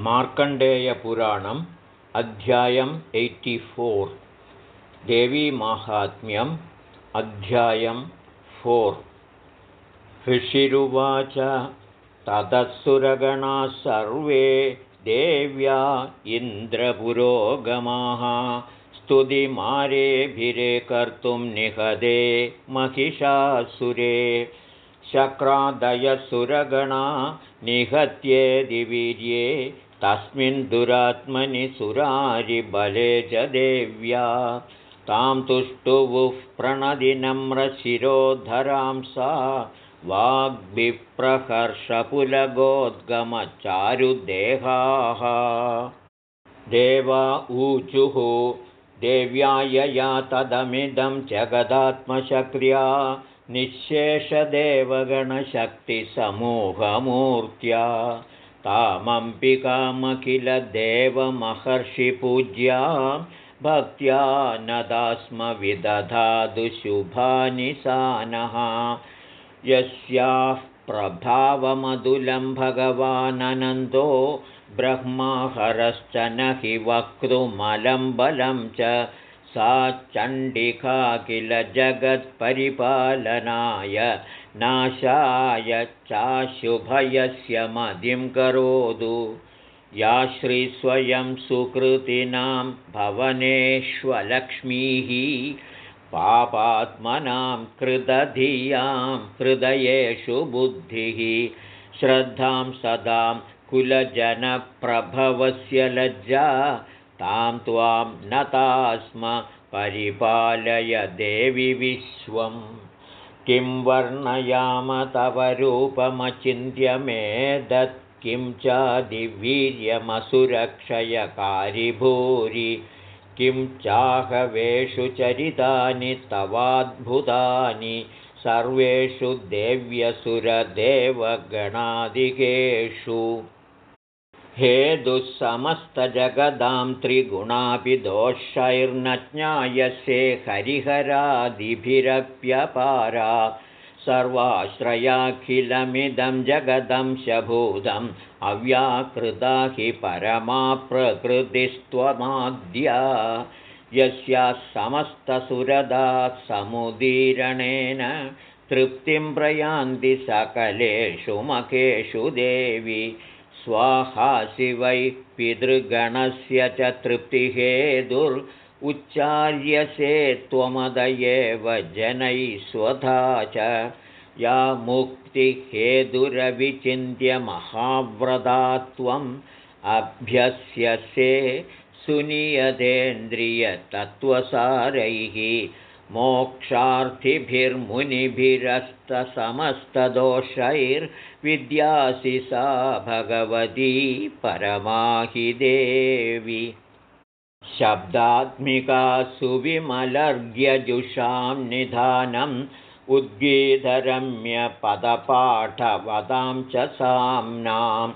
मार्कण्डेयपुराणम् अध्यायम् एय्टिफोर् देवीमाहात्म्यम् अध्यायं फोर्। ऋषिरुवाच ततःसुरगणाः सर्वे देव्या इन्द्रपुरोगमाः। स्तुतिमारेभिरे कर्तुं निहदे महिषासुरे। शक्रादयसुरगणा निहत्येदिवीर्ये तस्मिन् दुरात्मनि सुरारिबले च देव्या। तां तुष्टुवुः प्रणदिनम्रशिरोधरां सा। वाग्विप्रहर्षपुलगोद्गमचारुदेहाः देवा ऊचुः देव्यायया तदमिदं जगदात्मशक्र्या। निःशेषदेवगणशक्तिसमूहमूर्त्या तामम्बिकामखिलदेवमहर्षिपूज्या भक्त्या नदास्म विदधादुशुभानि सानः यस्याः प्रभावमधुलं भगवानन्दो ब्रह्माहरश्च न हि वक्तुमलं बलं च सा चण्डिका किल जगत्परिपालनाय नाशाय चाशुभयस्य मदिं करोतु। या श्रीस्वयं सुकृतिनां भवनेष्वलक्ष्मीः पापात्मनां कृदधियां हृदयेषु बुद्धिः श्रद्धां सदां कुलजनप्रभवस्य लज्जा तां त्वां नतास्म परिपालय देवि विश्वम् किं वर्णयाम तव रूपमचिन्त्य मेदत् किं चादिवीर्यमसुरक्षयकारि भूरि किं चाहवेषु चरितानि तवाद्भुतानि सर्वेषु देव्यसुरदेवगणादिकेषु हे दुःसमस्तजगदां त्रिगुणापि दोषैर्न ज्ञायसे हरिहरादिभिरप्यपारा। सर्वाश्रयाखिलमिदं जगदं शभूतम् अव्याकृता हि परमा प्रकृतिस्त्वमाद्या। यस्याः समस्तसुरदा समुदीरणेन तृप्तिं प्रयान्ति सकलेषु मखेषु देवि स्वाहासि वै पितृगणस्य च तृप्तिहेदुर् उच्चार्यसे त्वमदयेव जनैः स्वधा च। या मुक्तिहेदुरविचिन्त्य महाव्रता त्वम् अभ्यस्यसे सुनियतेन्द्रियतत्त्वसारैः मोक्षार्थिभिर्मुनिभिरस्तसमस्तदोषैर्विद्यासि सा भगवती परमाहि देवि शब्दात्मिका सुविमलर्घ्यजुषां निधानम् उद्गीतरम्यपदपाठवदां च साम्नां।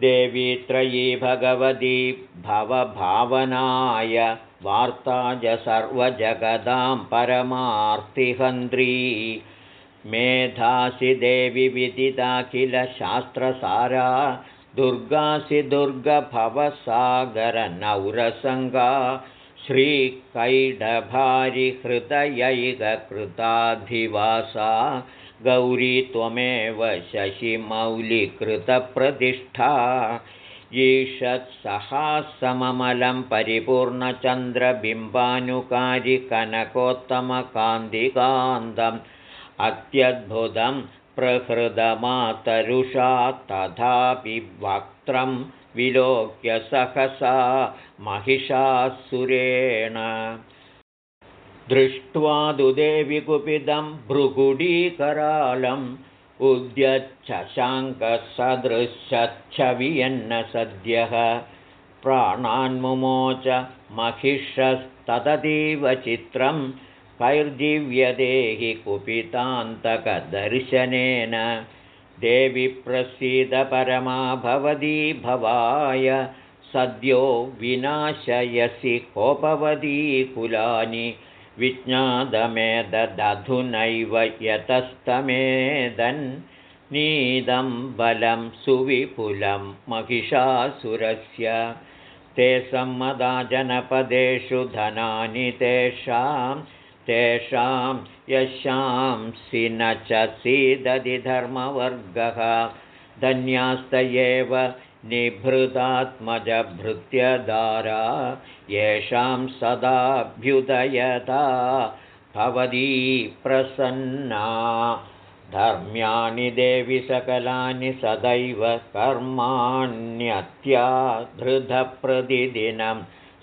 देवी त्रयी भगवती भवभावनाय वार्ता सर्वजगदां परमार्तिहन्त्री। मेधासि देवि विदिता किल शास्त्रसारा दुर्गासि दुर्गभवसागरनौरसङ्गा श्रीकैडभारिहृदयैककृताधिवासा गौरी त्वमेव शशिमौलिकृतप्रतिष्ठा ईषत्सहासममलं परिपूर्णचन्द्रबिम्बानुकारिकनकोत्तमकान्तिकान्तम् अत्यद्भुतं प्रहृदमातरुषा तथापि वक्त्रं विलोक्य सहसा महिषासुरेण। दृष्ट्वा दुदेविकुपिदं भृगुडीकरालम् उद्यच्छशाङ्कसदृशच्छवियन्न सद्यः प्राणान्मुमोच महिषस्तदतीव चित्रं कैर्जीव्यदेहि कुपितान्तकदर्शनेन। देवि प्रसीदपरमा भवती भवाय सद्यो विनाशयसि कोपवती कुलानि विज्ञादमेदधुनैव यतस्तमेदन् नीदं बलं सुविपुलं महिषासुरस्य। ते सम्मदा जनपदेषु धनानि तेषां तेषां यशांसि न च सीदधिधर्मवर्गः। धन्यास्त एव निभृतात्मजभृत्यदारा येषां सदाभ्युदयता भवती प्रसन्ना। धर्म्याणि देवि सकलानि सदैव कर्माण्यत्याधृतप्रतिदिनं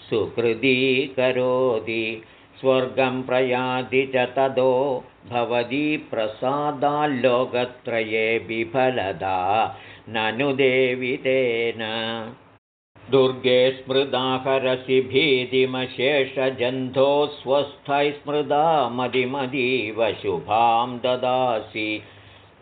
सुहृदीकरोति स्वर्गं प्रयाति च तदो भवती प्रसादाल्लोकत्रये विफलदा ननु देवि तेन। दुर्गे स्मृदाहरसि भीतिमशेषजन्धो स्वस्थै स्मृदा मदिमदीव शुभां ददासि।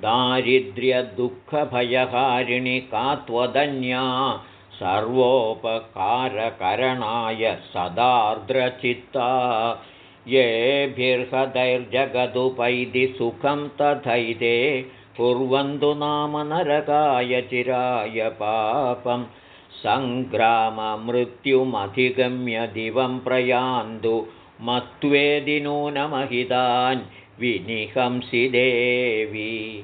दारिद्र्यदुःखभयहारिणि का त्वदन्या सर्वोपकारकरणाय सदार्द्रचित्ता। येभिर्हदैर्जगदुपैति सुखं तथैते कुर्वन्तु नाम नरकाय चिराय पापं सङ्ग्राममृत्युमधिगम्य दिवं प्रयान्तु मत्वेदि नूनमहितान् विनिहंसि देवी।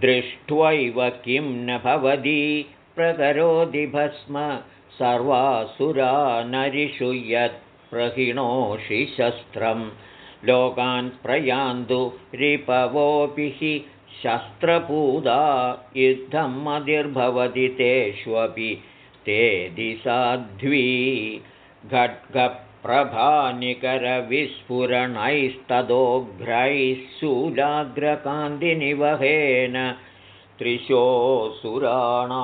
दृष्ट्वैव किं न भवती प्रकरोति भस्म सर्वासुरा नरिषु यत् प्रहिणोषि शस्त्रं। लोकान् प्रयान्तु रिपवोऽपि हि शस्त्रपूदा युद्धं मदिर्भवति तेष्वपि ते दिशाध्वी खड्गप्रभानिकरविस्फुरणैस्तदोघ्रैः शूलाग्रकान्तिनिवहेन त्रिशोऽसुराणां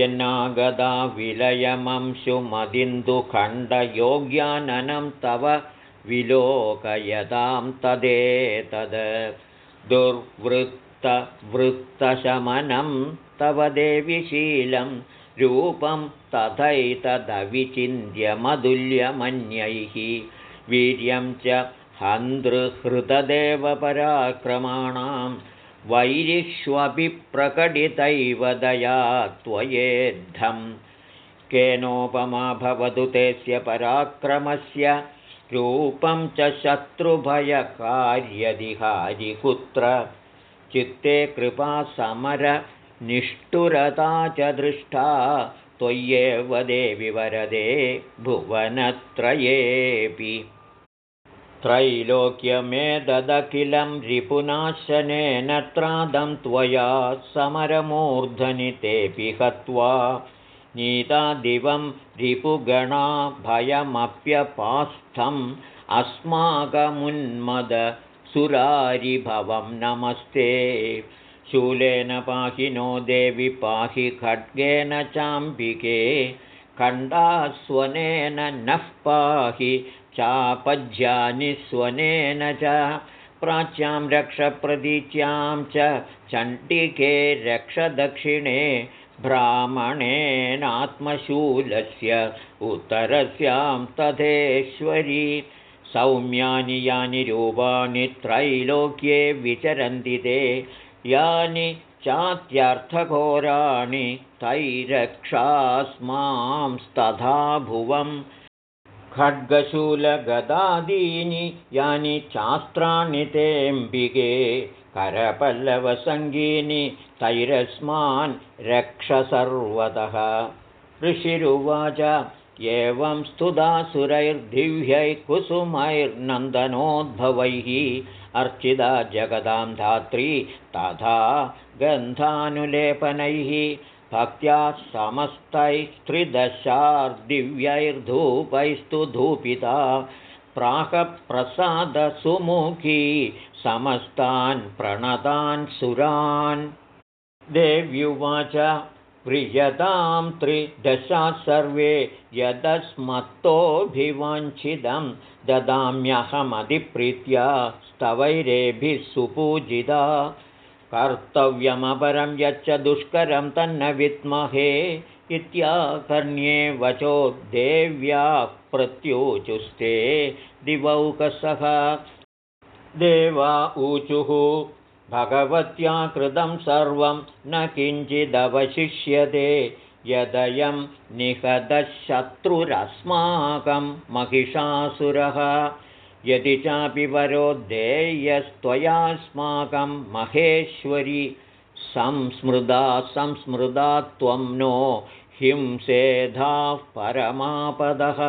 यन्नागदा विलयमंशुमदिन्दुखण्डयोग्याननं तव विलोकयतां तदेतद् दुर्वृत्तवृत्तशमनं तव देविशीलं रूपं तथैतदविचिन्त्यमदुल्यमन्यैः वीर्यं च हन्तृहृतदेवपराक्रमाणां वैरिष्वपि प्रकटितैव दया त्वयेद्धं। केनोपमा भवतु तेस्य पराक्रमस्य रूपं च शत्रुभयकार्यदिहारिपुत्र चित्ते कृपा समरनिष्ठुरता च दृष्टा। त्वय्येव देवि वरदे भुवनत्रयेऽपि। त्रैलोक्यमेदखिलं रिपुनाशनेन त्रादं त्वया समरमूर्धनि तेऽपि हत्वा नीतादिवं रिपुगणा भयमप्यपास्थम् अस्माकमुन्मद सुरारिभवं नमस्ते। शूलेन पाहि नो देवि पाहि खड्गेन चाम्बिके खण्डास्वनेन नः पाहि चापज्यानि स्वनेन च प्राच्यां रक्षप्रतीच्यां च चण्डिके रक्षदक्षिणे ब्राह्मणेनात्मशूलस्य उत्तरस्यां तथेश्वरी। सौम्यानि यानि रूपाणि त्रैलोक्ये विचरन्ति ते। यानि चात्यर्थघोराणि तैरक्षास्मांस्तथा भुवम् खड्गशूलगदादीनि यानि चास्त्राणि तेऽम्बिके करपल्लवसङ्गीनि तैरस्मान् रक्ष सर्वतः। ऋषिरुवाच एवं स्तुदासुरैर्दिव्यैः कुसुमैर्नन्दनोद्भवैः अर्चिता जगदां धात्री तथा गन्धानुलेपनैः भक्त्या समस्तैस्त्रिदशार्दिव्यैर्धूपैस्तु धूपिता प्राकप्रसादसुमुखी समस्तान् प्रणतान् सुरान्। देव्युवाच प्रियतां त्रिदशा सर्वे यदस्मत्तोऽभिवाञ्छितं ददाम्यहमधिप्रीत्या स्तवैरेभिः सुपूजिता कर्तव्यमपरं यच्च दुष्करं तन्न विद्महे इत्याकर्ण्ये वचो देव्याः प्रत्युचुस्ते दिवौकसः। देवा ऊचुः भगवत्या कृतं सर्वं न किञ्चिदवशिष्यते यदयं निहतशत्रुरस्माकं महिषासुरः यदि चापि वरो देयस्त्वयास्माकं महेश्वरि संस्मृदा संस्मृदा त्वं नो हिंसेधाः परमापदः।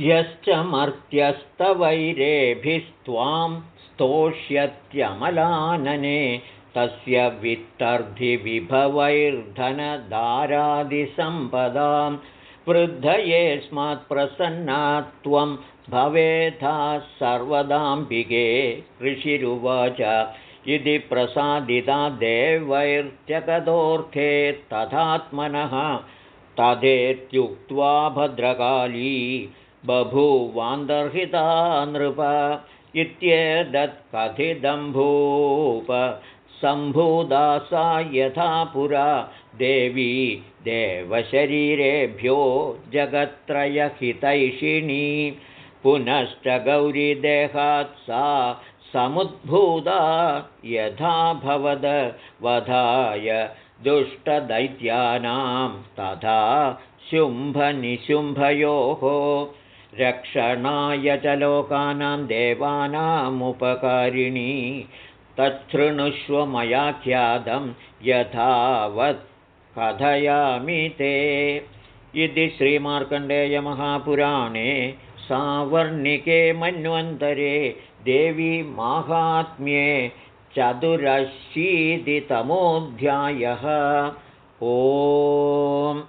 यश्च मर्त्यस्तवैरेभिस्त्वां स्तोष्यत्यमलानने तस्य वित्तर्धिविभवैर्धनदारादिसम्पदां वृद्धये स्मत्प्रसन्ना त्वं भवेथा सर्वदाम्बिके ऋषिरुवाच। इति प्रसादिता देवैर्त्यगदोऽर्थे तथात्मनः। तथेत्युक्त्वा भद्रकाली बभूवान्दर्हिता नृप। इत्येतत्कथिदम्भूप सम्भूदा सा यथा पुरा। देवी देवशरीरेभ्यो जगत्त्रयहितैषिणी पुनश्च गौरीदेहात् सा समुद्भूता यथा भवद वधाय दुष्टदैत्यानां तथा शुम्भनिशुम्भयोः रक्षणाय च लोकानां देवानामुपकारिणी तच्छृणुष्व मया ख्यातं यथावत् कथयामि ते इति श्रीमार्कण्डेयमहापुराणे सावर्णिके मन्वन्तरे देवी माहात्म्ये चतुरशीतितमोऽध्यायः। ओम्